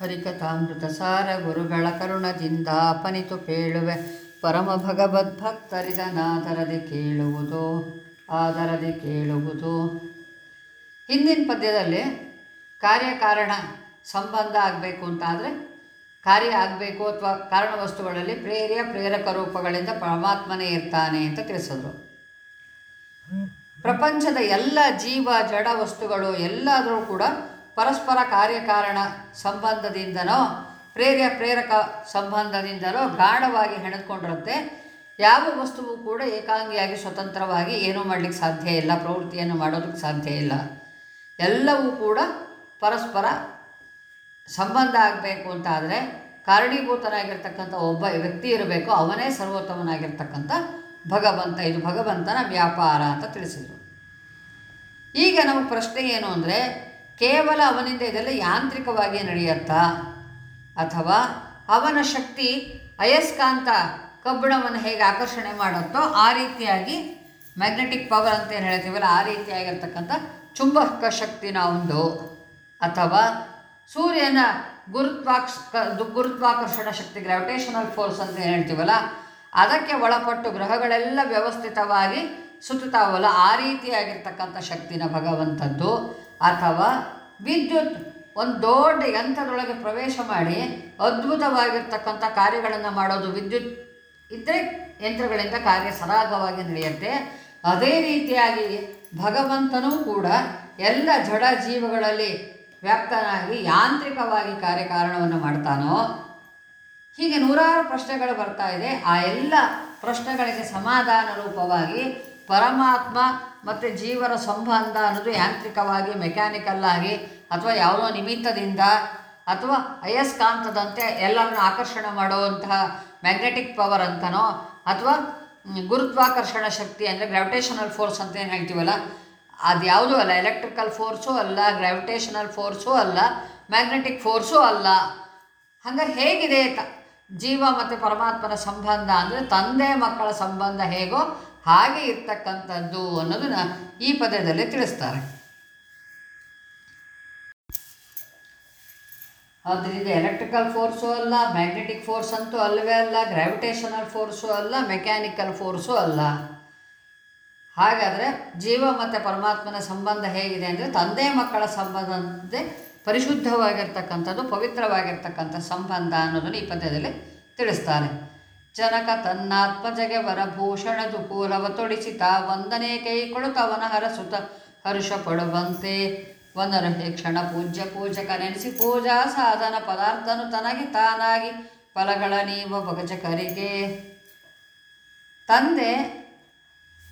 ಹರಿಕಥಾಮೃತ ಸಾರ ಗುರುಗಳ ಕರುಣದಿಂದ ಅಪನಿತು ಪೇಳುವೆ ಪರಮ ಭಗವದ್ಭಕ್ತರಿದನಾದರದೆ ಕೇಳುವುದು, ಆದರದೆ ಕೇಳುವುದು. ಹಿಂದಿನ ಪದ್ಯದಲ್ಲಿ ಕಾರ್ಯಕಾರಣ ಸಂಬಂಧ ಆಗಬೇಕು ಅಂತಾದರೆ, ಕಾರ್ಯ ಆಗಬೇಕು ಅಥವಾ ಕಾರಣ ವಸ್ತುಗಳಲ್ಲಿ ಪ್ರೇರ್ಯ ಪ್ರೇರಕ ರೂಪಗಳಿಂದ ಪರಮಾತ್ಮನೇ ಇರ್ತಾನೆ ಅಂತ ತಿಳಿಸಿದ್ರು. ಪ್ರಪಂಚದ ಎಲ್ಲ ಜೀವ, ಜಡ ವಸ್ತುಗಳು ಎಲ್ಲಾದರೂ ಕೂಡ ಪರಸ್ಪರ ಕಾರ್ಯಕಾರಣ ಸಂಬಂಧದಿಂದನೋ, ಪ್ರೇರ್ಯ ಪ್ರೇರಕ ಸಂಬಂಧದಿಂದಲೋ ಗಾಢವಾಗಿ ಹೆಣೆದುಕೊಂಡಿರುತ್ತೆ ಯಾವ ವಸ್ತುವು ಕೂಡ ಏಕಾಂಗಿಯಾಗಿ ಸ್ವತಂತ್ರವಾಗಿ ಏನೂ ಮಾಡಲಿಕ್ಕೆ ಸಾಧ್ಯ ಇಲ್ಲ, ಪ್ರವೃತ್ತಿಯನ್ನು ಮಾಡೋದಕ್ಕೆ ಸಾಧ್ಯ ಇಲ್ಲ. ಎಲ್ಲವೂ ಕೂಡ ಪರಸ್ಪರ ಸಂಬಂಧ ಆಗಬೇಕು ಅಂತ ಆದರೆ ಕಾರಣೀಭೂತನಾಗಿರ್ತಕ್ಕಂಥ ಒಬ್ಬ ವ್ಯಕ್ತಿ ಇರಬೇಕು, ಅವನೇ ಸರ್ವೋತ್ತಮನಾಗಿರ್ತಕ್ಕಂಥ ಭಗವಂತ. ಇದು ಭಗವಂತನ ವ್ಯಾಪಾರ ಅಂತ ತಿಳಿಸಿದರು. ಈಗ ನಮ್ಮ ಪ್ರಶ್ನೆ ಏನು ಅಂದರೆ ಕೇವಲ ಅವನಿಂದ ಇದೆಲ್ಲ ಯಾಂತ್ರಿಕವಾಗಿ ನಡೆಯುತ್ತಾ? ಅಥವಾ ಅವನ ಶಕ್ತಿ ಅಯಸ್ಕಾಂತ ಕಬ್ಬಿಣವನ್ನು ಹೇಗೆ ಆಕರ್ಷಣೆ ಮಾಡುತ್ತೋ ಆ ರೀತಿಯಾಗಿ ಮ್ಯಾಗ್ನೆಟಿಕ್ ಪವರ್ ಅಂತ ಏನು ಹೇಳ್ತೀವಲ್ಲ, ಆ ರೀತಿಯಾಗಿರ್ತಕ್ಕಂಥ ಚುಂಬಕ ಶಕ್ತಿನ ಒಂದು ಅಥವಾ ಸೂರ್ಯನ ಗುರುತ್ವಾಕ್ಷ ಗುರುತ್ವಾಕರ್ಷಣ ಶಕ್ತಿ ಗ್ರಾವಿಟೇಷನಲ್ ಫೋರ್ಸ್ ಅಂತ ಏನು ಹೇಳ್ತೀವಲ್ಲ, ಅದಕ್ಕೆ ಒಳಪಟ್ಟು ಗ್ರಹಗಳೆಲ್ಲ ವ್ಯವಸ್ಥಿತವಾಗಿ ಸುತ್ತುತ್ತಾವಲ್ಲ, ಆ ರೀತಿಯಾಗಿರ್ತಕ್ಕಂಥ ಶಕ್ತಿನ ಭಗವಂತದ್ದು. ಅಥವಾ ವಿದ್ಯುತ್ ಒಂದು ದೊಡ್ಡ ಯಂತ್ರದೊಳಗೆ ಪ್ರವೇಶ ಮಾಡಿ ಅದ್ಭುತವಾಗಿರ್ತಕ್ಕಂಥ ಕಾರ್ಯಗಳನ್ನು ಮಾಡೋದು ವಿದ್ಯುತ್ ಇದ್ದರೆ ಯಂತ್ರಗಳಿಂದ ಕಾರ್ಯ ಸರಾಗವಾಗಿ ನಡೆಯುತ್ತೆ. ಅದೇ ರೀತಿಯಾಗಿ ಭಗವಂತನೂ ಕೂಡ ಎಲ್ಲ ಜಡ ಜೀವಗಳಲ್ಲಿ ವ್ಯಾಪ್ತನಾಗಿ ಯಾಂತ್ರಿಕವಾಗಿ ಕಾರ್ಯಕಾರಣವನ್ನು ಮಾಡ್ತಾನೋ, ಹೀಗೆ ನೂರಾರು ಪ್ರಶ್ನೆಗಳು ಬರ್ತಾ ಇದೆ. ಆ ಎಲ್ಲ ಪ್ರಶ್ನೆಗಳಿಗೆ ಸಮಾಧಾನ ರೂಪವಾಗಿ ಪರಮಾತ್ಮ ಮತ್ತು ಜೀವರ ಸಂಬಂಧ ಅನ್ನೋದು ಯಾಂತ್ರಿಕವಾಗಿ ಮೆಕ್ಯಾನಿಕಲ್ಲಾಗಿ ಅಥವಾ ಯಾವುದೋ ನಿಮಿತ್ತದಿಂದ, ಅಥವಾ ಅಯಸ್ಕಾಂತದಂತೆ ಎಲ್ಲರನ್ನು ಆಕರ್ಷಣೆ ಮಾಡುವಂತಹ ಮ್ಯಾಗ್ನೆಟಿಕ್ ಪವರ್ ಅಂತನೋ, ಅಥವಾ ಗುರುತ್ವಾಕರ್ಷಣ ಶಕ್ತಿ ಅಂದರೆ ಗ್ರಾವಿಟೇಷನಲ್ ಫೋರ್ಸ್ ಅಂತ ಏನು ಹೇಳ್ತೀವಲ್ಲ, ಅದು ಯಾವುದೂ ಅಲ್ಲ ಎಲೆಕ್ಟ್ರಿಕಲ್ ಫೋರ್ಸು ಅಲ್ಲ ಗ್ರಾವಿಟೇಷನಲ್ ಫೋರ್ಸು ಅಲ್ಲ ಮ್ಯಾಗ್ನೆಟಿಕ್ ಫೋರ್ಸು ಅಲ್ಲ. ಹಂಗಾರೆ ಹೇಗಿದೆ ಜೀವ ಮತ್ತು ಪರಮಾತ್ಮನ ಸಂಬಂಧ ಅಂದರೆ ತಂದೆ ಮಕ್ಕಳ ಸಂಬಂಧ ಹೇಗೋ ಹಾಗೆ ಇರ್ತಕ್ಕಂಥದ್ದು ಅನ್ನೋದನ್ನ ಈ ಪದ್ಯದಲ್ಲಿ ತಿಳಿಸ್ತಾರೆ. ಆದ್ದರಿಂದ ಎಲೆಕ್ಟ್ರಿಕಲ್ ಫೋರ್ಸು ಅಲ್ಲ ಮ್ಯಾಗ್ನೆಟಿಕ್ ಫೋರ್ಸ್ ಅಂತೂ ಅಲ್ಲವೇ ಅಲ್ಲ ಗ್ರಾವಿಟೇಷನಲ್ ಫೋರ್ಸು ಅಲ್ಲ ಮೆಕ್ಯಾನಿಕಲ್ ಫೋರ್ಸು ಅಲ್ಲ. ಹಾಗಾದರೆ ಜೀವ ಮತ್ತು ಪರಮಾತ್ಮನ ಸಂಬಂಧ ಹೇಗಿದೆ ಅಂದರೆ ತಂದೆ ಮಕ್ಕಳ ಸಂಬಂಧದಂತೆ ಪರಿಶುದ್ಧವಾಗಿರ್ತಕ್ಕಂಥದ್ದು, ಪವಿತ್ರವಾಗಿರ್ತಕ್ಕಂಥ ಸಂಬಂಧ ಅನ್ನೋದನ್ನು ಈ ಪದ್ಯದಲ್ಲಿ ತಿಳಿಸ್ತಾರೆ. ಜನಕ ತನ್ನಾತ್ಮಜಗೆ ವರಭೂಷಣ ದುಕೂಲವ ತೊಡಿಸಿತ, ವಂದನೆ ಕೈ ಕೊಡುತ್ತವನ ಹರಸುತ, ಹರ್ಷ ಪಡುವಂತೆ. ವನರ ಕ್ಷಣ ಪೂಜ್ಯ ಪೂಜಕ ನೆನೆಸಿ ಪೂಜಾ ಸಾಧನ ಪದಾರ್ಥನು ತನಗೆ ತಾನಾಗಿ ಫಲಗಳ ನೀವ ಭಗಜಕರಿಗೆ. ತಂದೆ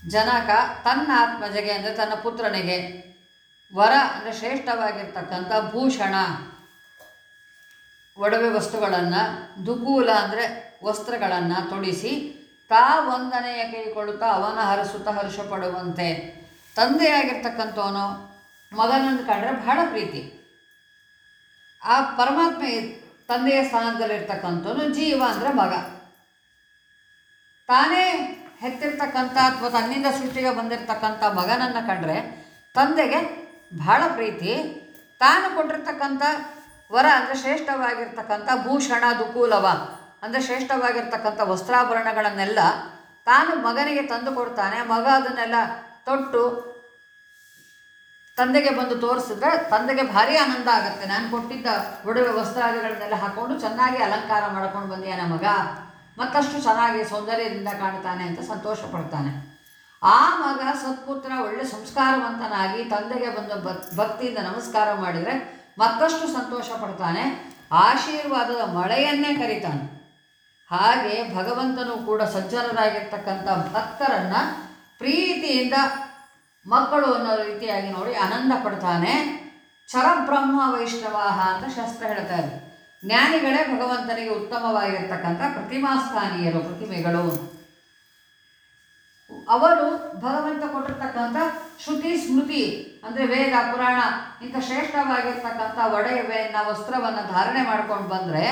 ಜನಕ ತನ್ನ ಆತ್ಮಜಗೆ ಅಂದರೆ ತನ್ನ ಪುತ್ರನಿಗೆ ವರ ಅಂದರೆ ಶ್ರೇಷ್ಠವಾಗಿರ್ತಕ್ಕಂಥ ಭೂಷಣ. ಒಡವೆ ವಸ್ತುಗಳನ್ನು ದುಕೂಲ ಅಂದರೆ ವಸ್ತ್ರಗಳನ್ನು ತೊಡಿಸಿ ತಾ ವಂದನೆಯ ಕೈಕೊಳ್ಳುತ್ತಾ ಅವನ ಹರಸುತ್ತ ಹರ್ಷ ಪಡುವಂತೆ. ತಂದೆಯಾಗಿರ್ತಕ್ಕಂಥವನು ಮಗನನ್ನು ಕಂಡ್ರೆ ಬಹಳ ಪ್ರೀತಿ. ಆ ಪರಮಾತ್ಮ ತಂದೆಯ ಸ್ಥಾನದಲ್ಲಿರ್ತಕ್ಕಂಥವನು ಜೀವ ಅಂದರೆ ಮಗ. ತಾನೇ ಹೆತ್ತಿರ್ತಕ್ಕಂಥ ಅಥವಾ ತನ್ನಿಂದ ಸೃಷ್ಟಿಗೆ ಬಂದಿರತಕ್ಕಂಥ ಮಗನನ್ನು ಕಂಡ್ರೆ ತಂದೆಗೆ ಬಹಳ ಪ್ರೀತಿ. ತಾನು ಕೊಟ್ಟಿರ್ತಕ್ಕಂಥ ವರ ಅಂದರೆ ಶ್ರೇಷ್ಠವಾಗಿರ್ತಕ್ಕಂಥ ಭೂಷಣ ದುಕೂಲವ. ಅಂದರೆ ಶ್ರೇಷ್ಠವಾಗಿರ್ತಕ್ಕಂಥ ವಸ್ತ್ರಾಭರಣಗಳನ್ನೆಲ್ಲ ತಾನು ಮಗನಿಗೆ ತಂದು ಕೊಡ್ತಾನೆ. ಮಗ ಅದನ್ನೆಲ್ಲ ತೊಟ್ಟು ತಂದೆಗೆ ಬಂದು ತೋರಿಸಿದ್ರೆ ತಂದೆಗೆ ಭಾರಿ ಆನಂದ ಆಗುತ್ತೆ. ನಾನು ಕೊಟ್ಟಿದ್ದ ಒಡವೆ ವಸ್ತ್ರಾದಿಗಳನ್ನೆಲ್ಲ ಹಾಕ್ಕೊಂಡು ಚೆನ್ನಾಗಿ ಅಲಂಕಾರ ಮಾಡ್ಕೊಂಡು ಬಂದಿಯಾನ ಮಗ? ಮತ್ತಷ್ಟು ಚೆನ್ನಾಗಿ ಸೌಂದರ್ಯದಿಂದ ಕಾಣ್ತಾನೆ ಅಂತ ಸಂತೋಷ ಪಡ್ತಾನೆ. ಆ ಮಗ ಸತ್ಪುತ್ರ ಒಳ್ಳೆ ಸಂಸ್ಕಾರವಂತನಾಗಿ ತಂದೆಗೆ ಬಂದು ಭಕ್ತಿಯಿಂದ ನಮಸ್ಕಾರ ಮಾಡಿದರೆ ಮತ್ತಷ್ಟು ಸಂತೋಷ ಪಡ್ತಾನೆ. ಆಶೀರ್ವಾದದ ಮಳೆಯನ್ನೇ ಕರೀತಾನೆ. ಹಾಗೆ ಭಗವಂತನು ಕೂಡ ಸಜ್ಜನರಾಗಿರ್ತಕ್ಕಂಥ ಭಕ್ತರನ್ನು ಪ್ರೀತಿಯಿಂದ ಮಕ್ಕಳು ಅನ್ನೋ ರೀತಿಯಾಗಿ ನೋಡಿ ಆನಂದ ಪಡ್ತಾನೆ. ಚರಬ್ರಹ್ಮ ವೈಷ್ಣವಾಹ ಅಂತ ಶಾಸ್ತ್ರ ಹೇಳ್ತಾರೆ ಜ್ಞಾನಿಗಳೇ ಭಗವಂತನಿಗೆ ಉತ್ತಮವಾಗಿರ್ತಕ್ಕಂಥ ಪ್ರತಿಮಾಸ್ಥಾನೀಯರು ಪ್ರತಿಮೆಗಳು. ಅವರು ಭಗವಂತ ಕೊಟ್ಟಿರ್ತಕ್ಕಂಥ ಶ್ರುತಿ ಸ್ಮೃತಿ, ಅಂದರೆ ವೇದ, ಪುರಾಣ, ಇಂಥ ಶ್ರೇಷ್ಠವಾಗಿರ್ತಕ್ಕಂಥ ಒಡೆಯವೆಯನ್ನು ವಸ್ತ್ರವನ್ನು ಧಾರಣೆ ಮಾಡ್ಕೊಂಡು ಬಂದರೆ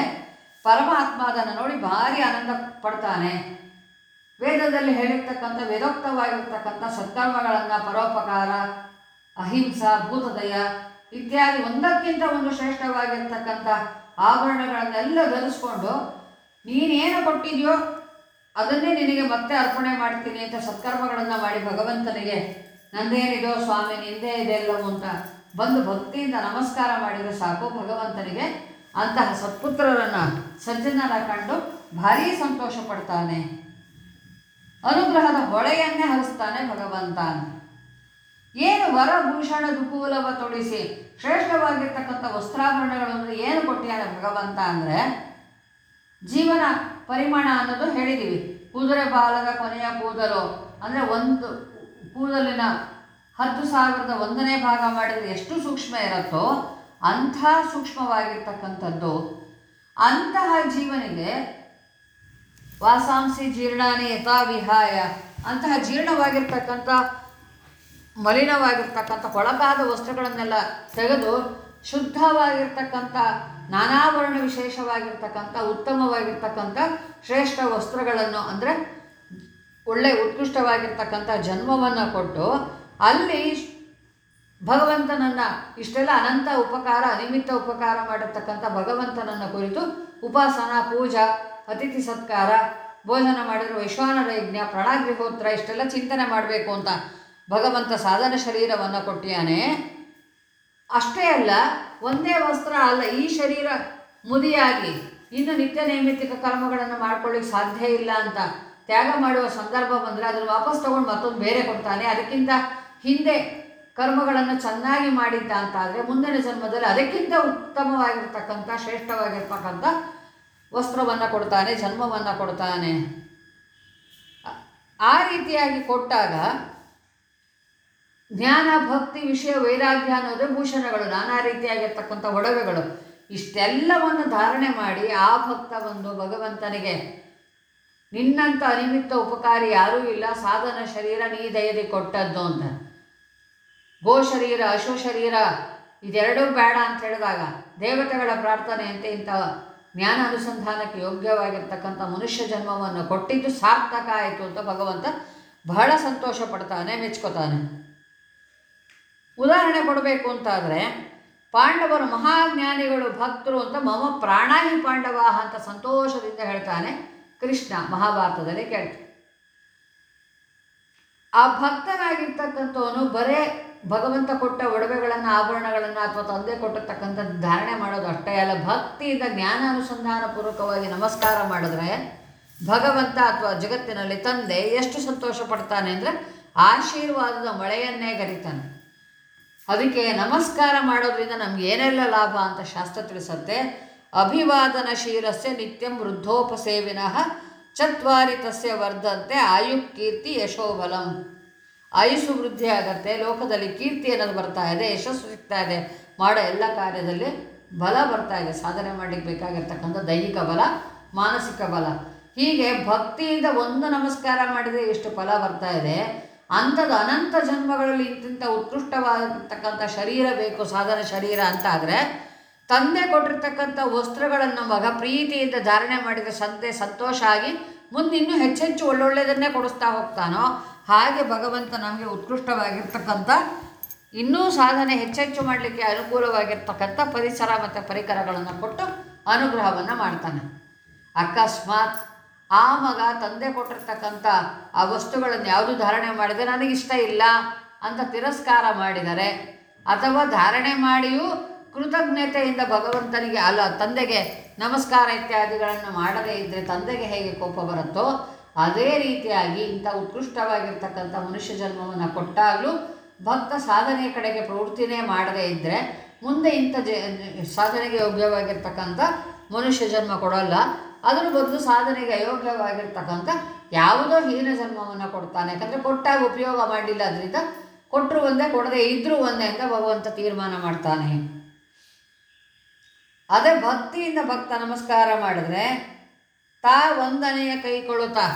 ಪರಮಾತ್ಮ ಅದನ್ನು ನೋಡಿ ಭಾರಿ ಆನಂದ ಪಡ್ತಾನೆ. ವೇದದಲ್ಲಿ ಹೇಳಿರ್ತಕ್ಕಂಥ, ವೇದೋಕ್ತವಾಗಿರ್ತಕ್ಕಂಥ ಸತ್ಕರ್ಮಗಳನ್ನು, ಪರೋಪಕಾರ, ಅಹಿಂಸಾ, ಭೂತದಯ ಇತ್ಯಾದಿ ಒಂದಕ್ಕಿಂತ ಒಂದು ಶ್ರೇಷ್ಠವಾಗಿರ್ತಕ್ಕಂಥ ಆಭರಣಗಳನ್ನೆಲ್ಲ ಧರಿಸ್ಕೊಂಡು ನೀನೇನು ಕೊಟ್ಟಿದೆಯೋ ಅದನ್ನೇ ನಿನಗೆ ಮತ್ತೆ ಅರ್ಪಣೆ ಮಾಡ್ತೀನಿ ಅಂತ ಸತ್ಕರ್ಮಗಳನ್ನು ಮಾಡಿ ಭಗವಂತನಿಗೆ, ನಂದೇನಿದೋ ಸ್ವಾಮಿ, ನಿಂದೇ ಇದೆಲ್ಲವೂ ಅಂತ ಬಂದು ಭಕ್ತಿಯಿಂದ ನಮಸ್ಕಾರ ಮಾಡಿದರೆ ಸಾಕು ಭಗವಂತನಿಗೆ. ಅಂತಹ ಸತ್ಪುತ್ರರನ್ನು ಸಜ್ಜನರ ಕಂಡು ಭಾರೀ ಸಂತೋಷ ಪಡ್ತಾನೆ. ಅನುಗ್ರಹದ ಹೊಳೆಯನ್ನೇ ಹರಿಸ್ತಾನೆ ಭಗವಂತ ಏನು ವರಭೂಷಣ ದುಕೂಲವ ತೊಡಿಸಿ ಶ್ರೇಷ್ಠವಾಗಿರ್ತಕ್ಕಂಥ ವಸ್ತ್ರಾಭರಣಗಳನ್ನು ಏನು ಕೊಟ್ಟಿದ್ದಾನೆ ಭಗವಂತ ಅಂದರೆ? ಜೀವನ ಪರಿಮಾಣ ಅನ್ನೋದು ಹೇಳಿದ್ದೀವಿ ಕುದುರೆ ಬಾಲದ ಕೊನೆಯ ಕೂದಲು ಅಂದರೆ ಒಂದು ಕೂದಲಿನ ಹತ್ತು ಸಾವಿರದ ಒಂದನೇ ಭಾಗ ಮಾಡಿದರೆ ಎಷ್ಟು ಸೂಕ್ಷ್ಮ ಇರುತ್ತೋ ಅಂಥ ಸೂಕ್ಷ್ಮವಾಗಿರ್ತಕ್ಕಂಥದ್ದು, ಅಂತಹ ಜೀವನಿಗೆ ವಾಸಾಂಸಿ ಜೀರ್ಣಾನೇ ಯಥಾ ವಿಹಾಯ, ಅಂತಹ ಜೀರ್ಣವಾಗಿರ್ತಕ್ಕಂಥ, ಮಲಿನವಾಗಿರ್ತಕ್ಕಂಥ, ಕೊಳಕಾದ ವಸ್ತ್ರಗಳನ್ನೆಲ್ಲ ತೆಗೆದು ಶುದ್ಧವಾಗಿರ್ತಕ್ಕಂಥ, ನಾನಾವರಣ ವಿಶೇಷವಾಗಿರ್ತಕ್ಕಂಥ, ಉತ್ತಮವಾಗಿರ್ತಕ್ಕಂಥ ಶ್ರೇಷ್ಠ ವಸ್ತ್ರಗಳನ್ನು ಅಂದರೆ ಒಳ್ಳೆ ಉತ್ಕೃಷ್ಟವಾಗಿರ್ತಕ್ಕಂಥ ಜನ್ಮವನ್ನು ಕೊಟ್ಟು ಅಲ್ಲಿ ಭಗವಂತನನ್ನು ಇಷ್ಟೆಲ್ಲ ಅನಂತ ಉಪಕಾರ, ಅನಿಮಿತ್ತ ಉಪಕಾರ ಮಾಡಿರ್ತಕ್ಕಂಥ ಭಗವಂತನನ್ನು ಕುರಿತು ಉಪಾಸನ, ಪೂಜಾ, ಅತಿಥಿ ಸತ್ಕಾರ, ಭೋಜನ ಮಾಡಿರುವ ವೈಶ್ವಾನರ ಯಜ್ಞ ಪ್ರಣಾಗ್ರಿಹೋತ್ರ ಇಷ್ಟೆಲ್ಲ ಚಿಂತನೆ ಮಾಡಬೇಕು ಅಂತ ಭಗವಂತ ಸಾಧನ ಶರೀರವನ್ನು ಕೊಟ್ಟಿಯಾನೆ. ಅಷ್ಟೇ ಅಲ್ಲ, ಒಂದೇ ವಸ್ತ್ರ ಅಲ್ಲ, ಈ ಶರೀರ ಮುದಿಯಾಗಿ ಇನ್ನು ನಿತ್ಯ ನೈಮಿತ್ತಿಕ ಕರ್ಮಗಳನ್ನು ಮಾಡ್ಕೊಳ್ಳಿಕ್ಕೆ ಸಾಧ್ಯ ಇಲ್ಲ ಅಂತ ತ್ಯಾಗ ಮಾಡುವ ಸಂದರ್ಭ ಬಂದರೆ ಅದನ್ನು ವಾಪಸ್ ತಗೊಂಡು ಮತ್ತೊಂದು ಬೇರೆ ಕೊಡ್ತಾನೆ. ಅದಕ್ಕಿಂತ ಹಿಂದೆ ಕರ್ಮಗಳನ್ನು ಚೆನ್ನಾಗಿ ಮಾಡಿದ್ದ ಅಂತ ಆದರೆ ಮುಂದಿನ ಜನ್ಮದಲ್ಲಿ ಅದಕ್ಕಿಂತ ಉತ್ತಮವಾಗಿರ್ತಕ್ಕಂಥ, ಶ್ರೇಷ್ಠವಾಗಿರ್ತಕ್ಕಂಥ ವಸ್ತ್ರವನ್ನು ಕೊಡ್ತಾನೆ, ಜನ್ಮವನ್ನು ಕೊಡ್ತಾನೆ. ಆ- ಆ ರೀತಿಯಾಗಿ ಕೊಟ್ಟಾಗ ಜ್ಞಾನ, ಭಕ್ತಿ, ವಿಷಯ, ವೈರಾಗ್ಯ ಅನ್ನೋದೇ ಭೂಷಣಗಳು, ನಾನಾ ರೀತಿಯಾಗಿರ್ತಕ್ಕಂಥ ಒಡವೆಗಳು. ಇಷ್ಟೆಲ್ಲವನ್ನು ಧಾರಣೆ ಮಾಡಿ ಆ ಭಕ್ತ ಬಂದು ಭಗವಂತನಿಗೆ, ನಿನ್ನಂಥ ಅನಿಮಿತ್ತ ಉಪಕಾರಿ ಯಾರೂ ಇಲ್ಲ, ಸಾಧನ ಶರೀರ ನೀ ದಯದಿ ಕೊಟ್ಟದ್ದು ಅಂತ. ಗೋ ಶರೀರ ಅಶು ಶರೀರ ಇದೆರಡೂ ಬೇಡ ಅಂತ ಹೇಳಿದಾಗ ದೇವತೆಗಳ ಪ್ರಾರ್ಥನೆಯಂತೆ ಇಂಥ ಜ್ಞಾನ ಅನುಸಂಧಾನಕ್ಕೆ ಯೋಗ್ಯವಾಗಿರ್ತಕ್ಕಂಥ ಮನುಷ್ಯ ಜನ್ಮವನ್ನು ಕೊಟ್ಟಿದ್ದು ಸಾರ್ಥಕ ಆಯಿತು ಅಂತ ಭಗವಂತ ಬಹಳ ಸಂತೋಷ ಪಡ್ತಾನೆ, ಮೆಚ್ಕೋತಾನೆ. ಉದಾಹರಣೆ ಕೊಡಬೇಕು ಅಂತಾದರೆ, ಪಾಂಡವರು ಮಹಾಜ್ಞಾನಿಗಳು ಭಕ್ತರು ಅಂತ ಮಮ ಪ್ರಾಣಾಹಿ ಪಾಂಡವಾಹ ಅಂತ ಸಂತೋಷದಿಂದ ಹೇಳ್ತಾನೆ ಕೃಷ್ಣ ಮಹಾಭಾರತದಲ್ಲಿ ಕೇಳ್ತಾನೆ ಆ ಭಕ್ತನಾಗಿರ್ತಕ್ಕಂಥವನು ಬರೇ ಭಗವಂತ ಕೊಟ್ಟ ಒಡವೆಗಳನ್ನು, ಆಭರಣಗಳನ್ನು ಅಥವಾ ತಂದೆ ಕೊಟ್ಟಿರ್ತಕ್ಕಂಥದ್ದು ಧಾರಣೆ ಮಾಡೋದು ಅಷ್ಟೇ ಅಲ್ಲ. ಭಕ್ತಿಯಿಂದ ಜ್ಞಾನ ಅನುಸಂಧಾನ ಪೂರ್ವಕವಾಗಿ ನಮಸ್ಕಾರ ಮಾಡಿದ್ರೆ ಭಗವಂತ ಅಥವಾ ಜಗತ್ತಿನಲ್ಲಿ ತಂದೆ ಎಷ್ಟು ಸಂತೋಷ ಪಡ್ತಾನೆ ಅಂದರೆ ಆಶೀರ್ವಾದದ ಮಳೆಯನ್ನೇ ಗರಿತಾನೆ ಅದಕ್ಕೆ ನಮಸ್ಕಾರ ಮಾಡೋದ್ರಿಂದ ನಮ್ಗೆ ಏನೆಲ್ಲ ಲಾಭ ಅಂತ ಶಾಸ್ತ್ರ ತಿಳಿಸತ್ತೆ. ಅಭಿವಾದನ ಶೀರಸ್ಯ ನಿತ್ಯಂ ವೃದ್ಧೋಪಸೇವಿನಃ ಚತ್ವಾರಿ ತಸ್ಯ ವರ್ಧಂತೆ ಆಯು ಕೀರ್ತಿ ಯಶೋಬಲಂ. ಆಯುಸ್ಸು ವೃದ್ಧಿ ಆಗತ್ತೆ, ಲೋಕದಲ್ಲಿ ಕೀರ್ತಿ ಅನ್ನೋದು ಬರ್ತಾ ಇದೆ, ಯಶಸ್ಸು ಸಿಗ್ತಾ ಇದೆ, ಮಾಡೋ ಎಲ್ಲ ಕಾರ್ಯದಲ್ಲಿ ಬಲ ಬರ್ತಾ ಇದೆ. ಸಾಧನೆ ಮಾಡಲಿಕ್ಕೆ ಬೇಕಾಗಿರ್ತಕ್ಕಂಥ ದೈಹಿಕ ಬಲ, ಮಾನಸಿಕ ಬಲ. ಹೀಗೆ ಭಕ್ತಿಯಿಂದ ಒಂದು ನಮಸ್ಕಾರ ಮಾಡಿದರೆ ಎಷ್ಟು ಫಲ ಬರ್ತಾ ಇದೆ? ಅಂಥದ್ದು ಅನಂತ ಜನ್ಮಗಳಲ್ಲಿ ಇಂತಿಂಥ ಉತ್ಕೃಷ್ಟವಾಗಿರ್ತಕ್ಕಂಥ ಶರೀರ ಬೇಕು, ಸಾಧನ ಶರೀರ ಅಂತ ಆದರೆ ತಂದೆ ಕೊಟ್ಟಿರ್ತಕ್ಕಂಥ ವಸ್ತ್ರಗಳನ್ನು ಮಗ ಪ್ರೀತಿಯಿಂದ ಧಾರಣೆ ಮಾಡಿದ ಸಂತೆ ಸಂತೋಷ ಆಗಿ ಮುಂದೆ ಇನ್ನೂ ಹೆಚ್ಚೆಚ್ಚು ಒಳ್ಳೊಳ್ಳೆಯದನ್ನೇ ಕೊಡಿಸ್ತಾ ಹೋಗ್ತಾನೋ? ಹಾಗೆ ಭಗವಂತ ನಮಗೆ ಉತ್ಕೃಷ್ಟವಾಗಿರ್ತಕ್ಕಂಥ ಇನ್ನೂ ಸಾಧನೆ ಹೆಚ್ಚೆಚ್ಚು ಮಾಡಲಿಕ್ಕೆ ಅನುಕೂಲವಾಗಿರ್ತಕ್ಕಂಥ ಪರಿಸರ ಮತ್ತು ಪರಿಕರಗಳನ್ನು ಕೊಟ್ಟು ಅನುಗ್ರಹವನ್ನು ಮಾಡ್ತಾನೆ. ಅಕಸ್ಮಾತ್ ಆ ಮಗ ತಂದೆ ಕೊಟ್ಟಿರ್ತಕ್ಕಂಥ ಆ ವಸ್ತುಗಳನ್ನು ಯಾವುದು ಧಾರಣೆ ಮಾಡಿದರೆ ನನಗಿಷ್ಟ ಇಲ್ಲ ಅಂತ ತಿರಸ್ಕಾರ ಮಾಡಿದರೆ ಅಥವಾ ಧಾರಣೆ ಮಾಡಿಯೂ ಕೃತಜ್ಞತೆಯಿಂದ ಭಗವಂತನಿಗೆ, ಅಲ್ಲ, ತಂದೆಗೆ ನಮಸ್ಕಾರ ಇತ್ಯಾದಿಗಳನ್ನು ಮಾಡದೇ ಇದ್ದರೆ ತಂದೆಗೆ ಹೇಗೆ ಕೋಪ ಬರುತ್ತೋ, ಅದೇ ರೀತಿಯಾಗಿ ಇಂಥ ಉತ್ಕೃಷ್ಟವಾಗಿರ್ತಕ್ಕಂಥ ಮನುಷ್ಯ ಜನ್ಮವನ್ನು ಕೊಟ್ಟಾಗಲೂ ಭಕ್ತ ಸಾಧನೆಯ ಕಡೆಗೆ ಪ್ರವೃತ್ತಿನೇ ಮಾಡದೇ ಇದ್ದರೆ ಮುಂದೆ ಇಂಥ ಜ, ಸಾಧನೆಗೆ ಯೋಗ್ಯವಾಗಿರ್ತಕ್ಕಂಥ ಮನುಷ್ಯ ಜನ್ಮ ಕೊಡೋಲ್ಲ. ಅದರ ಬದಲು ಸಾಧನೆಗೆ ಅಯೋಗ್ಯವಾಗಿರ್ತಕ್ಕಂಥ ಯಾವುದೋ ಹೀನ ಜನ್ಮವನ್ನು ಕೊಡ್ತಾನೆ. ಯಾಕಂದರೆ ಕೊಟ್ಟಾಗ ಉಪಯೋಗ ಮಾಡಿಲ್ಲ, ಅದರಿಂದ ಕೊಟ್ಟರು ಒಂದೇ, ಕೊಡದೇ ಇದ್ದರೂ ಒಂದೇ ಅಂತ ಭಗವಂತ ತೀರ್ಮಾನ ಮಾಡ್ತಾನೆ. ಅದೇ ಭಕ್ತಿಯಿಂದ ಭಕ್ತ ನಮಸ್ಕಾರ ಮಾಡಿದ್ರೆ ತಾ ವಂದನೆಯ ಕೈಕೊಳ್ಳುತ್ತಾ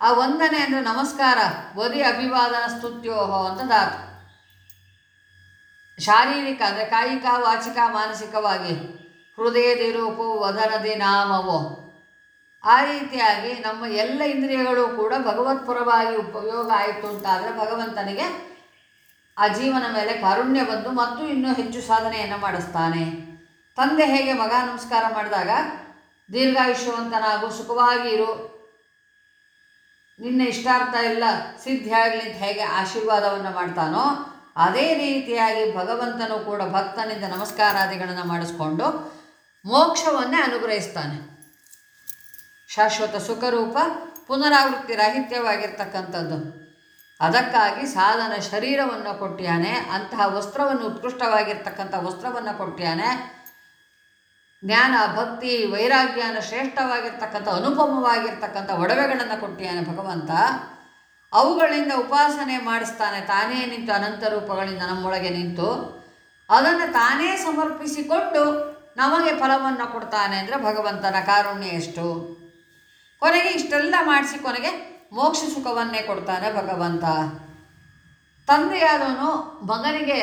ಆ ವಂದನೆ ಅಂದರೆ ನಮಸ್ಕಾರ ವದಿ ಅಭಿವಾದನ ಸ್ತುತ್ಯೋಹೋ ಅಂತ ಧಾತು ಶಾರೀರಿಕ ಅಂದರೆ ಕಾಯಿಕ, ವಾಚಿಕ, ಮಾನಸಿಕವಾಗಿ ಹೃದಯದಿ ರೂಪವು ವದನದಿ ನಾಮವೋ ಆ ರೀತಿಯಾಗಿ ನಮ್ಮ ಎಲ್ಲ ಇಂದ್ರಿಯಗಳು ಕೂಡ ಭಗವತ್ಪರವಾಗಿ ಉಪಯೋಗ ಆಯಿತು ಅಂತಾದರೆ ಭಗವಂತನಿಗೆ ಆ ಜೀವನ ಮೇಲೆ ಕಾರುಣ್ಯ ಬಂದು ಮತ್ತು ಇನ್ನೂ ಹೆಚ್ಚು ಸಾಧನೆಯನ್ನು ಮಾಡಿಸ್ತಾನೆ. ತಂದೆ ಹೇಗೆ ಮಗ ನಮಸ್ಕಾರ ಮಾಡಿದಾಗ ದೀರ್ಘಾಯುಷ್ಯವಂತನಾಗು, ಸುಖವಾಗಿ ಇರು. ನಿನ್ನ ಇಷ್ಟಾರ್ಥ ಎಲ್ಲ ಸಿದ್ಧಿಯಾಗಲಿ ಅಂತ ಹೇಗೆ ಆಶೀರ್ವಾದವನ್ನು ಮಾಡ್ತಾನೋ, ಅದೇ ರೀತಿಯಾಗಿ ಭಗವಂತನು ಕೂಡ ಭಕ್ತನಿಂದ ನಮಸ್ಕಾರಾದಿಗಳನ್ನು ಮಾಡಿಸ್ಕೊಂಡು ಮೋಕ್ಷವನ್ನೇ ಅನುಗ್ರಹಿಸ್ತಾನೆ. ಶಾಶ್ವತ ಸುಖರೂಪ, ಪುನರಾವೃತ್ತಿ ರಾಹಿತ್ಯವಾಗಿರ್ತಕ್ಕಂಥದ್ದು. ಅದಕ್ಕಾಗಿ ಸಾಧನ ಶರೀರವನ್ನು ಕೊಟ್ಟಿಯಾನೆ, ಅಂತಹ ವಸ್ತ್ರವನ್ನು ಉತ್ಕೃಷ್ಟವಾಗಿರ್ತಕ್ಕಂಥ ವಸ್ತ್ರವನ್ನು ಕೊಟ್ಟಿಯಾನೆ. ಜ್ಞಾನ, ಭಕ್ತಿ, ವೈರಾಗ್ಯನ ಶ್ರೇಷ್ಠವಾಗಿರ್ತಕ್ಕಂಥ, ಅನುಪಮವಾಗಿರ್ತಕ್ಕಂಥ ಒಡವೆಗಳನ್ನು ಕೊಟ್ಟಿಯಾನೆ ಭಗವಂತ. ಅವುಗಳಿಂದ ಉಪಾಸನೆ ಮಾಡಿಸ್ತಾನೆ. ತಾನೇ ನಿಂತು ಅನಂತ ರೂಪಗಳಿಂದ ನಮ್ಮೊಳಗೆ ನಿಂತು ಅದನ್ನು ತಾನೇ ಸಮರ್ಪಿಸಿಕೊಂಡು ನಮಗೆ ಫಲವನ್ನು ಕೊಡ್ತಾನೆ ಅಂದರೆ ಭಗವಂತನ ಕಾರುಣ್ಯ ಎಷ್ಟು? ಕೊನೆಗೆ ಇಷ್ಟೆಲ್ಲ ಮಾಡಿಸಿ ಕೊನೆಗೆ ಮೋಕ್ಷ ಸುಖವನ್ನೇ ಕೊಡ್ತಾನೆ ಭಗವಂತ. ತಂದೆಯಾದವನು ಮಗನಿಗೆ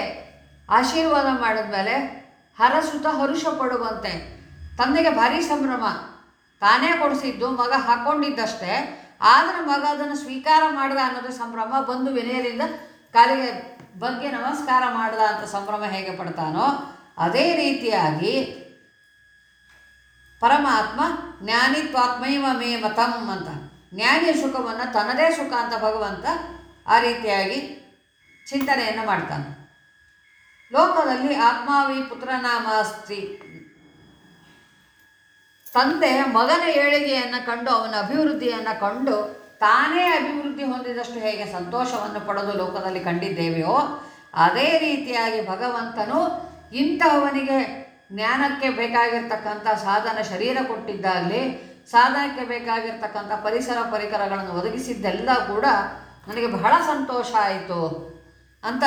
ಆಶೀರ್ವಾದ ಮಾಡಿದ್ಮೇಲೆ ಹರಸುತ ಹರುಷ ಪಡುವಂತೆ. ತಂದೆಗೆ ಭಾರಿ ಸಂಭ್ರಮ. ತಾನೇ ಕೊಡಿಸಿದ್ದು ಮಗ ಹಾಕ್ಕೊಂಡಿದ್ದಷ್ಟೇ ಆದರೆ ಮಗ ಅದನ್ನು ಸ್ವೀಕಾರ ಮಾಡಿದ ಅನ್ನೋದು ಸಂಭ್ರಮ. ಬಂದು ವಿನಯದಿಂದ ಕಾಲಿಗೆ ಬಗ್ಗೆ ನಮಸ್ಕಾರ ಮಾಡ್ದ ಅಂತ ಸಂಭ್ರಮ ಹೇಗೆ ಪಡ್ತಾನೋ, ಅದೇ ರೀತಿಯಾಗಿ ಪರಮಾತ್ಮ ಜ್ಞಾನಿತ್ವಾತ್ಮೈವ ಮೇ ಮತಂ ಅಂತ. ಜ್ಞಾನಿಯ ಸುಖವನ್ನು ತನ್ನದೇ ಸುಖ ಅಂತ ಭಗವಂತ ಆ ರೀತಿಯಾಗಿ ಚಿಂತನೆಯನ್ನು ಮಾಡ್ತಾನೆ. ಲೋಕದಲ್ಲಿ ಆತ್ಮಾವಿ ಪುತ್ರನಾಮಾಸ್ತಿ. ತಂದೆ ಮಗನ ಏಳಿಗೆಯನ್ನು ಕಂಡು ಅವನ ಅಭಿವೃದ್ಧಿಯನ್ನು ಕಂಡು ತಾನೇ ಅಭಿವೃದ್ಧಿ ಹೊಂದಿದಷ್ಟು ಹೇಗೆ ಸಂತೋಷವನ್ನು ಪಡೆದು ಲೋಕದಲ್ಲಿ ಕಂಡಿದ್ದೇವೆಯೋ, ಅದೇ ರೀತಿಯಾಗಿ ಭಗವಂತನು ಇಂಥವನಿಗೆ ಜ್ಞಾನಕ್ಕೆ ಬೇಕಾಗಿರ್ತಕ್ಕಂಥ ಸಾಧನ ಶರೀರ ಕೊಟ್ಟಿದ್ದಾಗಲಿ, ಸಾಧನಕ್ಕೆ ಬೇಕಾಗಿರ್ತಕ್ಕಂಥ ಪರಿಸರ ಪರಿಕರಗಳನ್ನು ಒದಗಿಸಿದ್ದೆಲ್ಲ ಕೂಡ ನನಗೆ ಬಹಳ ಸಂತೋಷ ಆಯಿತು ಅಂತ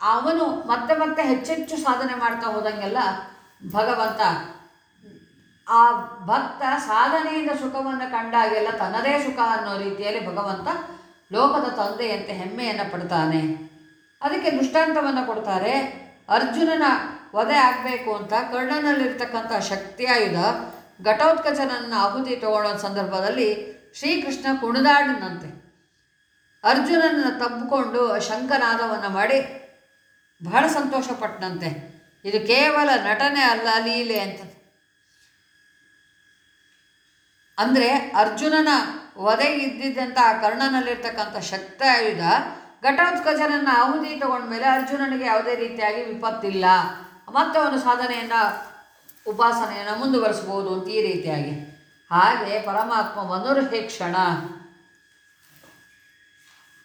ಅವನು ಮತ್ತೆ ಮತ್ತೆ ಹೆಚ್ಚೆಚ್ಚು ಸಾಧನೆ ಮಾಡ್ತಾ ಹೋದಂಗೆಲ್ಲ ಭಗವಂತ ಆ ಭಕ್ತ ಸಾಧನೆಯಿಂದ ಸುಖವನ್ನು ಕಂಡಾಗೆಲ್ಲ ತನ್ನದೇ ಸುಖ ಅನ್ನೋ ರೀತಿಯಲ್ಲಿ ಭಗವಂತ ಲೋಕದ ತಂದೆಯಂತೆ ಹೆಮ್ಮೆಯನ್ನು ಪಡ್ತಾನೆ. ಅದಕ್ಕೆ ದೃಷ್ಟಾಂತವನ್ನು ಕೊಡ್ತಾರೆ. ಅರ್ಜುನನ ವಧೆ ಆಗಬೇಕು ಅಂತ ಕರ್ಣನಲ್ಲಿರ್ತಕ್ಕಂಥ ಶಕ್ತಿಯಾಯುಧ ಘಟೋತ್ಕಚನನ್ನು ಆಹುತಿ ತಗೊಳ್ಳೋ ಸಂದರ್ಭದಲ್ಲಿ ಶ್ರೀಕೃಷ್ಣ ಕುಣಿದಾಡನಂತೆ. ಅರ್ಜುನನ ತಬ್ಬಿಕೊಂಡು ಶಂಕನಾದವನ್ನು ಮಾಡಿ ಬಹಳ ಸಂತೋಷಪಟ್ಟನಂತೆ. ಇದು ಕೇವಲ ನಟನೆ ಅಲ್ಲ, ಲೀಲೆ ಅಂತ ಅಂದರೆ ಅರ್ಜುನನ ಒದಗಿ ಇದ್ದಿದ್ದಂಥ ಆ ಕರ್ಣನಲ್ಲಿರ್ತಕ್ಕಂಥ ಶಕ್ತ ಆಯುಧ ಘಟೋತ್ಕಜನನ್ನು ಆಹುತಿ ತಗೊಂಡ್ಮೇಲೆ ಅರ್ಜುನನಿಗೆ ಯಾವುದೇ ರೀತಿಯಾಗಿ ವಿಪತ್ತಿಲ್ಲ. ಮತ್ತೆ ಅವನು ಸಾಧನೆಯನ್ನು, ಉಪಾಸನೆಯನ್ನು ಮುಂದುವರಿಸ್ಬೋದು ಅಂತ ಈ ರೀತಿಯಾಗಿ. ಹಾಗೆ ಪರಮಾತ್ಮ ಮನುರ್ಹೇಕ್ಷಣ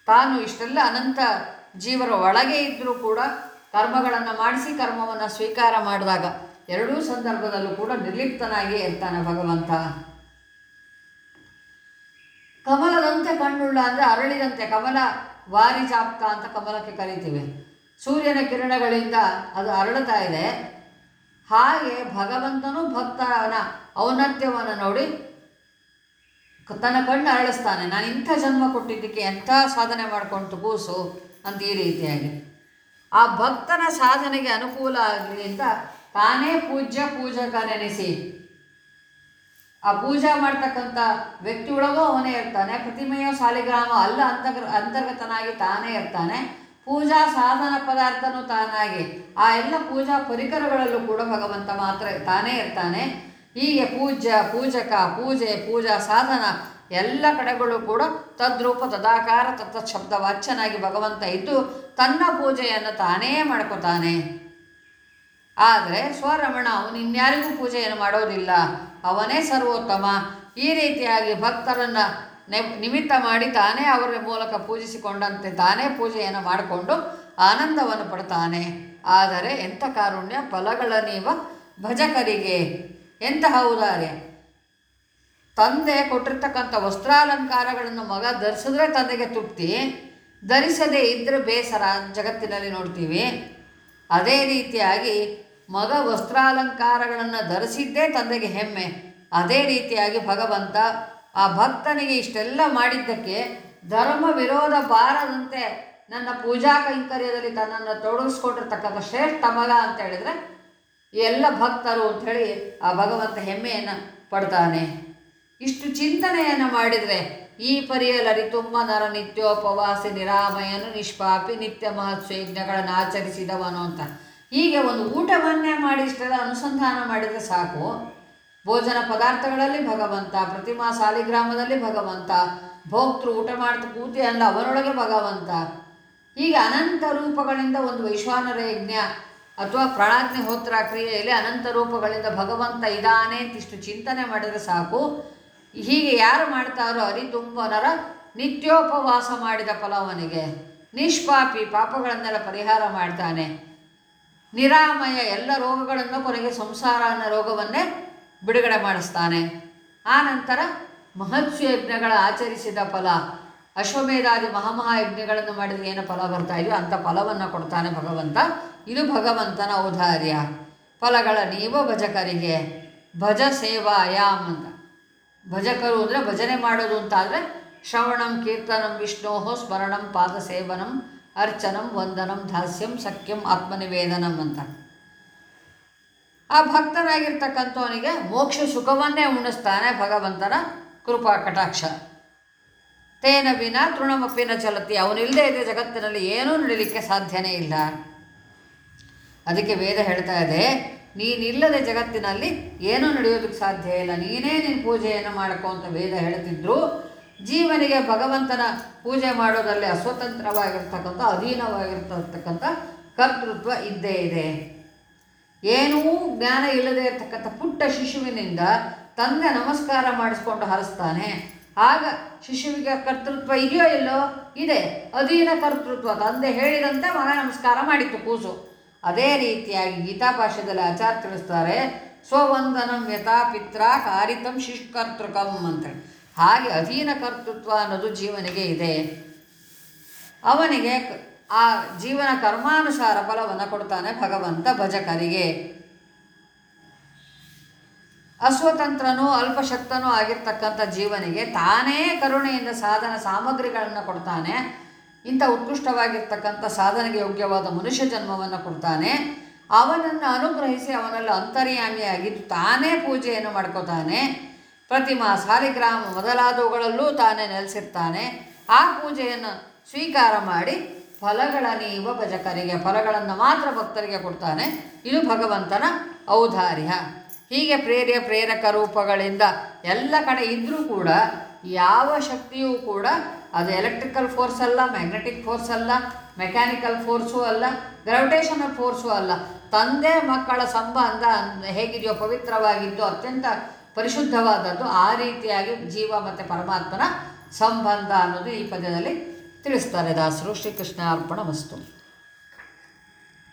ತಾನು ಇಷ್ಟೆಲ್ಲ ಅನಂತ ಜೀವರ ಒಳಗೆ ಇದ್ದರೂ ಕೂಡ ಕರ್ಮಗಳನ್ನು ಮಾಡಿಸಿ ಕರ್ಮವನ್ನು ಸ್ವೀಕಾರ ಮಾಡಿದಾಗ ಎರಡೂ ಸಂದರ್ಭದಲ್ಲೂ ಕೂಡ ನಿರ್ಲಿಪ್ತನಾಗಿ ಇರ್ತಾನೆ ಭಗವಂತ. ಕಮಲದಂತೆ ಕಣ್ಣುಳ್ಳ ಅಂದರೆ ಅರಳಿದಂತೆ ಕಮಲ ವಾರಿ ಜಾಪ್ತ ಅಂತ ಕಮಲಕ್ಕೆ ಕರಿತೀವಿ. ಸೂರ್ಯನ ಕಿರಣಗಳಿಂದ ಅದು ಅರಳುತ್ತಾ ಇದೆ. ಹಾಗೆ ಭಗವಂತನು ಭಕ್ತನ ಔನ್ನತ್ಯವನ್ನು ನೋಡಿ ತನ್ನ ಕಣ್ಣು ಅರಳಿಸ್ತಾನೆ. ನಾನು ಇಂಥ ಜನ್ಮ ಕೊಟ್ಟಿದ್ದಕ್ಕೆ ಎಂಥ ಸಾಧನೆ ಮಾಡಿಕೊಂಡು ಕೂಸು. ಅಂತ ಈ ರೀತಿಯಾಗಿ. ಆ ಭಕ್ತನ ಸಾಧನೆಗೆ ಅನುಕೂಲ ಆಗಲಿ ಅಂತ ತಾನೇ ಪೂಜ್ಯ ಪೂಜಕ ನೆನೆಸಿ ಆ ಪೂಜಾ ಮಾಡ್ತಕ್ಕಂಥ ವ್ಯಕ್ತಿಯೊಳಗೂ ಅವನೇ ಇರ್ತಾನೆ. ಪ್ರತಿಮೆಯೋ ಸಾಲಿಗ್ರಾಮ ಅಲ್ಲ ಅಂತರ್ಗ ಅಂತರ್ಗತನಾಗಿ ತಾನೇ ಇರ್ತಾನೆ. ಪೂಜಾ ಸಾಧನ ಪದಾರ್ಥನೂ ತಾನಾಗಿ. ಆ ಎಲ್ಲ ಪೂಜಾ ಪರಿಕರಗಳಲ್ಲೂ ಕೂಡ ಭಗವಂತ ಮಾತ್ರ ತಾನೇ ಇರ್ತಾನೆ. ಹೀಗೆ ಪೂಜ್ಯ, ಪೂಜಕ, ಪೂಜೆ, ಪೂಜಾ ಸಾಧನ ಎಲ್ಲ ಕಡೆಗಳು ಕೂಡ ತದ್ರೂಪ ತದಾಕಾರ ತತ್ತ ಶಬ್ದ ವಾಚ್ಯನಾಗಿ ಭಗವಂತ ಇದ್ದು ತನ್ನ ಪೂಜೆಯನ್ನು ತಾನೇ ಮಾಡ್ಕೋತಾನೆ. ಆದರೆ ಸ್ವರಮಣ ಅವನು ಇನ್ಯಾರಿಗೂ ಪೂಜೆಯನ್ನು ಮಾಡೋದಿಲ್ಲ. ಅವನೇ ಸರ್ವೋತ್ತಮ. ಈ ರೀತಿಯಾಗಿ ಭಕ್ತರನ್ನು ನಿಮಿತ್ತ ಮಾಡಿ ತಾನೇ ಅವರ ಮೂಲಕ ಪೂಜಿಸಿಕೊಂಡಂತೆ ತಾನೇ ಪೂಜೆಯನ್ನು ಮಾಡಿಕೊಂಡು ಆನಂದವನ್ನು ಪಡ್ತಾನೆ. ಆದರೆ ಎಂಥ ಕಾರುಣ್ಯ ಫಲಗಳ ನೀವ ಭಜಕರಿಗೆ. ಎಂತಹ ಔದಾರ್ಯ ತಂದೆ ಕೊಟ್ಟಿರ್ತಕ್ಕಂಥ ವಸ್ತ್ರಾಲಂಕಾರಗಳನ್ನು ಮಗ ಧರಿಸಿದ್ರೆ ತಂದೆಗೆ ತೃಪ್ತಿ, ಧರಿಸದೇ ಇದ್ದರೆ ಬೇಸರ ಜಗತ್ತಿನಲ್ಲಿ ನೋಡ್ತೀವಿ. ಅದೇ ರೀತಿಯಾಗಿ ಮಗ ವಸ್ತ್ರಾಲಂಕಾರಗಳನ್ನು ಧರಿಸಿದ್ದೇ ತಂದೆಗೆ ಹೆಮ್ಮೆ. ಅದೇ ರೀತಿಯಾಗಿ ಭಗವಂತ ಆ ಭಕ್ತನಿಗೆ ಇಷ್ಟೆಲ್ಲ ಮಾಡಿದ್ದಕ್ಕೆ ಧರ್ಮ ವಿರೋಧ ಬಾರದಂತೆ ನನ್ನ ಪೂಜಾ ಕೈಂಕರ್ಯದಲ್ಲಿ ತನ್ನನ್ನು ತೊಡಗಿಸ್ಕೊಂಡಿರ್ತಕ್ಕಂಥ ಶ್ರೇಷ್ಠ ಮಗ ಅಂತ ಹೇಳಿದರೆ ಎಲ್ಲ ಭಕ್ತರು ಅಂಥೇಳಿ ಆ ಭಗವಂತ ಹೆಮ್ಮೆಯನ್ನು ಪಡ್ತಾನೆ. ಇಷ್ಟು ಚಿಂತನೆಯನ್ನು ಮಾಡಿದರೆ ಈ ಪರಿಯಲರಿತುಂಬ ನರ ನಿತ್ಯೋಪವಾಸಿ ನಿರಾಮಯನು ನಿಷ್ಪಾಪಿ ನಿತ್ಯ ಮಹತ್ವ ಯಜ್ಞಗಳನ್ನು ಆಚರಿಸಿದವನು ಅಂತ. ಹೀಗೆ ಒಂದು ಊಟವನ್ನೇ ಮಾಡಿ ಇಷ್ಟೆಲ್ಲ ಅನುಸಂಧಾನ ಮಾಡಿದರೆ ಸಾಕು. ಭೋಜನ ಪದಾರ್ಥಗಳಲ್ಲಿ ಭಗವಂತ, ಪ್ರತಿಮಾ ಸಾಲಿಗ್ರಾಮದಲ್ಲಿ ಭಗವಂತ, ಭೋಕ್ತೃ ಊಟ ಮಾಡ್ತಾ ಕೂತಿ ಅಲ್ಲ ಅವನೊಳಗೆ ಭಗವಂತ. ಹೀಗೆ ಅನಂತ ರೂಪಗಳಿಂದ ಒಂದು ವೈಶ್ವಾನರ ಯಜ್ಞ ಅಥವಾ ಪ್ರಾಣಾಗ್ನಿಹೋತ್ರ ಕ್ರಿಯೆಯಲ್ಲಿ ಅನಂತ ರೂಪಗಳಿಂದ ಭಗವಂತ ಇದಾನೆ ಅಂತಿಷ್ಟು ಚಿಂತನೆ ಮಾಡಿದರೆ ಸಾಕು. ಹೀಗೆ ಯಾರು ಮಾಡ್ತಾರೋ ಅರಿತುಂಬನರ ನಿತ್ಯೋಪವಾಸ ಮಾಡಿದ ಫಲವನಿಗೆ. ನಿಷ್ಪಾಪಿ ಪಾಪಗಳನ್ನೆಲ್ಲ ಪರಿಹಾರ ಮಾಡ್ತಾನೆ. ನಿರಾಮಯ ಎಲ್ಲ ರೋಗಗಳನ್ನು ಕೊನೆಗೆ ಸಂಸಾರ ಅನ್ನೋ ರೋಗವನ್ನೇ ಬಿಡುಗಡೆ ಮಾಡಿಸ್ತಾನೆ. ಆ ನಂತರ ಯಜ್ಞಗಳ ಆಚರಿಸಿದ ಫಲ. ಅಶ್ವಮೇಧಾದಿ ಮಹಾಮಹಾಯಜ್ಞಗಳನ್ನು ಮಾಡಿದರೆ ಏನು ಫಲ ಬರ್ತಾ ಇದೆಯೋ ಅಂಥ ಫಲವನ್ನು ಕೊಡ್ತಾನೆ ಭಗವಂತ. ಇದು ಭಗವಂತನ ಔದಾರ್ಯ. ಫಲಗಳ ನೀವ ಭಜಕರಿಗೆ. ಭಜ ಸೇವಾಯಾಮ್ ಅಂತ. ಭಜಕರು ಅಂದರೆ ಭಜನೆ ಮಾಡೋದು ಅಂತಾದರೆ ಶ್ರವಣಂ, ಕೀರ್ತನಂ, ವಿಷ್ಣೋಹೋ ಸ್ಮರಣಂ ಪಾದ ಸೇವನಂ ಅರ್ಚನಂ, ವಂದನಂ, ದಾಸ್ಯಂ, ಸಖ್ಯಂ, ಆತ್ಮನಿವೇದನಂ ಅಂತ. ಆ ಭಕ್ತನಾಗಿರ್ತಕ್ಕಂಥವನಿಗೆ ಮೋಕ್ಷ ಸುಖವನ್ನೇ ಉಣಿಸ್ತಾನೆ ಭಗವಂತನ ಕೃಪಾ ಕಟಾಕ್ಷ. ತೇನ ವಿನ ತೃಣಮಪ್ಪಿನ ಚಲತಿ, ಅವನಿಲ್ಲದೆ ಇದೆ ಜಗತ್ತಿನಲ್ಲಿ ಏನೂ ನಡೀಲಿಕ್ಕೆ ಸಾಧ್ಯನೇ ಇಲ್ಲ. ಅದಕ್ಕೆ ವೇದ ಹೇಳ್ತಾ ಇದೆ ನೀನಿಲ್ಲದೆ ಜಗತ್ತಿನಲ್ಲಿ ಏನೂ ನಡೆಯೋದಕ್ಕೆ ಸಾಧ್ಯ ಇಲ್ಲ. ನೀನೇ ನಿನ್ನ ಪೂಜೆಯನ್ನು ಮಾಡ್ಕೊ ಅಂತ ವೇದ ಹೇಳ್ತಿದ್ರು. ಜೀವನಿಗೆ ಭಗವಂತನ ಪೂಜೆ ಮಾಡೋದರಲ್ಲಿ ಅಸ್ವತಂತ್ರವಾಗಿರ್ತಕ್ಕಂಥ, ಅಧೀನವಾಗಿರ್ತಕ್ಕಂಥ ಕರ್ತೃತ್ವ ಇದ್ದೇ ಇದೆ. ಏನೂ ಜ್ಞಾನ ಇಲ್ಲದೆ ಇರತಕ್ಕಂಥ ಪುಟ್ಟ ಶಿಶುವಿನಿಂದ ತಂದೆ ನಮಸ್ಕಾರ ಮಾಡಿಸ್ಕೊಂಡು ಹರಿಸ್ತಾನೆ. ಆಗ ಶಿಶುವಿಗೆ ಕರ್ತೃತ್ವ ಇದೆಯೋ ಇಲ್ಲೋ ಇದೆ. ಅಧೀನ ಕರ್ತೃತ್ವ. ತಂದೆ ಹೇಳಿದಂತೆ ಮಗ ನಮಸ್ಕಾರ ಮಾಡಿತ್ತು ಕೂಸು. ಅದೇ ರೀತಿಯಾಗಿ ಗೀತಾ ಭಾಷೆಯಲ್ಲಿ ಆಚಾರ ತಿಳಿಸ್ತಾರೆ, ಸ್ವವಂದನಂ ಯಥಾ ಪಿತ್ರ ಕಾರಿತಂ ಶಿಷ್ಕರ್ತೃಕಂ ಅಂತೇಳಿ ಹಾಗೆ ಅಧೀನ ಕರ್ತೃತ್ವ ಅನ್ನೋದು ಜೀವನಿಗೆ ಇದೆ. ಅವನಿಗೆ ಆ ಜೀವನ ಕರ್ಮಾನುಸಾರ ಫಲವನ್ನು ಕೊಡ್ತಾನೆ ಭಗವಂತ ಭಜಕರಿಗೆ. ಅಸ್ವತಂತ್ರನೂ ಅಲ್ಪಶಕ್ತನೂ ಆಗಿರ್ತಕ್ಕಂಥ ಜೀವನಿಗೆ ತಾನೇ ಕರುಣೆಯಿಂದ ಸಾಧನ ಸಾಮಗ್ರಿಗಳನ್ನು ಕೊಡ್ತಾನೆ. ಇಂಥ ಉತ್ಕೃಷ್ಟವಾಗಿರ್ತಕ್ಕಂಥ ಸಾಧನೆಗೆ ಯೋಗ್ಯವಾದ ಮನುಷ್ಯ ಜನ್ಮವನ್ನು ಕೊಡ್ತಾನೆ. ಅವನನ್ನು ಅನುಗ್ರಹಿಸಿ ಅವನಲ್ಲಿ ಅಂತರ್ಯಾಮಿಯಾಗಿದ್ದು ತಾನೇ ಪೂಜೆಯನ್ನು ಮಾಡ್ಕೋತಾನೆ. ಪ್ರತಿಮಾ ಸಾಲಿಗ್ರಾಮ ಮೊದಲಾದವುಗಳಲ್ಲೂ ತಾನೇ ನೆಲೆಸಿರ್ತಾನೆ. ಆ ಪೂಜೆಯನ್ನು ಸ್ವೀಕಾರ ಮಾಡಿ ಫಲಗಳ ನೀವ ಭಜಕರಿಗೆ, ಫಲಗಳನ್ನು ಮಾತ್ರ ಭಕ್ತರಿಗೆ ಕೊಡ್ತಾನೆ. ಇದು ಭಗವಂತನ ಔದಾರ್ಯ. ಹೀಗೆ ಪ್ರೇರ್ಯ ಪ್ರೇರಕ ರೂಪಗಳಿಂದ ಎಲ್ಲ ಕಡೆ ಇದ್ದರೂ ಕೂಡ ಯಾವ ಶಕ್ತಿಯೂ ಕೂಡ ಅದು ಎಲೆಕ್ಟ್ರಿಕಲ್ ಫೋರ್ಸ್ ಅಲ್ಲ ಮ್ಯಾಗ್ನೆಟಿಕ್ ಫೋರ್ಸ್ ಅಲ್ಲ ಮೆಕ್ಯಾನಿಕಲ್ ಫೋರ್ಸು ಅಲ್ಲ ಗ್ರಾವಿಟೇಷನಲ್ ಫೋರ್ಸು ಅಲ್ಲ. ತಂದೆ ಮಕ್ಕಳ ಸಂಬಂಧ ಹೇಗಿದೆಯೋ ಪವಿತ್ರವಾಗಿದ್ದು ಅತ್ಯಂತ ಪರಿಶುದ್ಧವಾದದ್ದು ಆ ರೀತಿಯಾಗಿ ಜೀವ ಮತ್ತು ಪರಮಾತ್ಮನ ಸಂಬಂಧ ಅನ್ನೋದು ಈ ಪದ್ಯದಲ್ಲಿ ತಿಳಿಸ್ತಾರೆ ದಾಸರು. ಶ್ರೀಕೃಷ್ಣ ಅರ್ಪಣ ವಸ್ತು